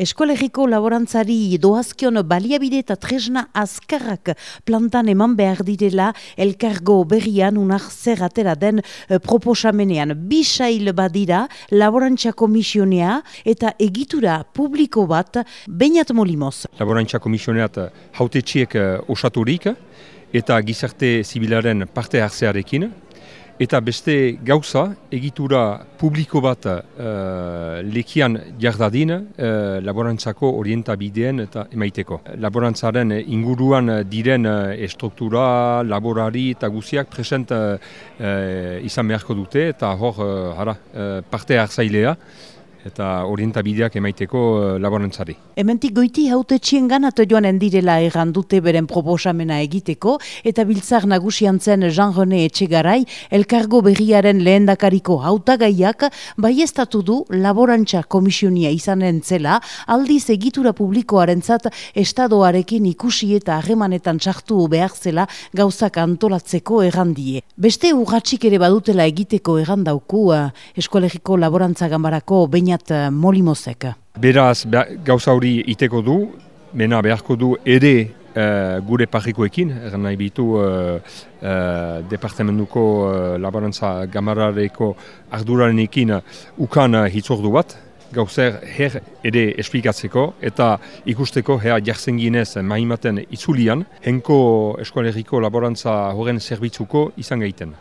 Eskolegiko laborantzari doazkion baliabide eta tresna azkarrak plantan eman behar direla elkargo berrian unar zer atera den eh, proposamenean. Bisail badira laborantza komisionea eta egitura publiko bat bainat molimoz. Laborantza komisioneat haute txiek uh, osaturik eta gizarte zibilaren parte hartzearekin Eta beste gauza, egitura publiko bat uh, lekian jardadin uh, laborantzako orientabideen eta emaiteko. Laborantzaren inguruan diren uh, estruktura, laborari eta guziak present uh, izan beharko dute eta hor uh, parte hartzailea eta orientabideak emaiteko uh, laborantzari. Hementik goiti haute txien ganat joan endirela egan dute beren proposamena egiteko eta biltzar nagusian zen Jean-René Etxegarai elkargo berriaren lehendakariko hautagaiak baiestatu du laborantza komisionia izanen zela aldiz egitura publikoaren zat estadoarekin ikusi eta harremanetan txartu behar zela gauzak antolatzeko errandie. Beste urratxik ere badutela egiteko errandauku uh, eskolegiko laborantza gambarako baina bainat uh, molimozek. Beraz, gauza hori iteko du, mena beharko du ere uh, gure parrikoekin, eran nahi bitu uh, uh, departamentuko uh, laborantza gamarareko ardurarenekin ukan uh, hitzordu bat, gauzer her ere esplikatzeko eta ikusteko hea jartzen ginez mahimaten itzulian, henko eskoaleriko laborantza horren zerbitzuko izan gaiten.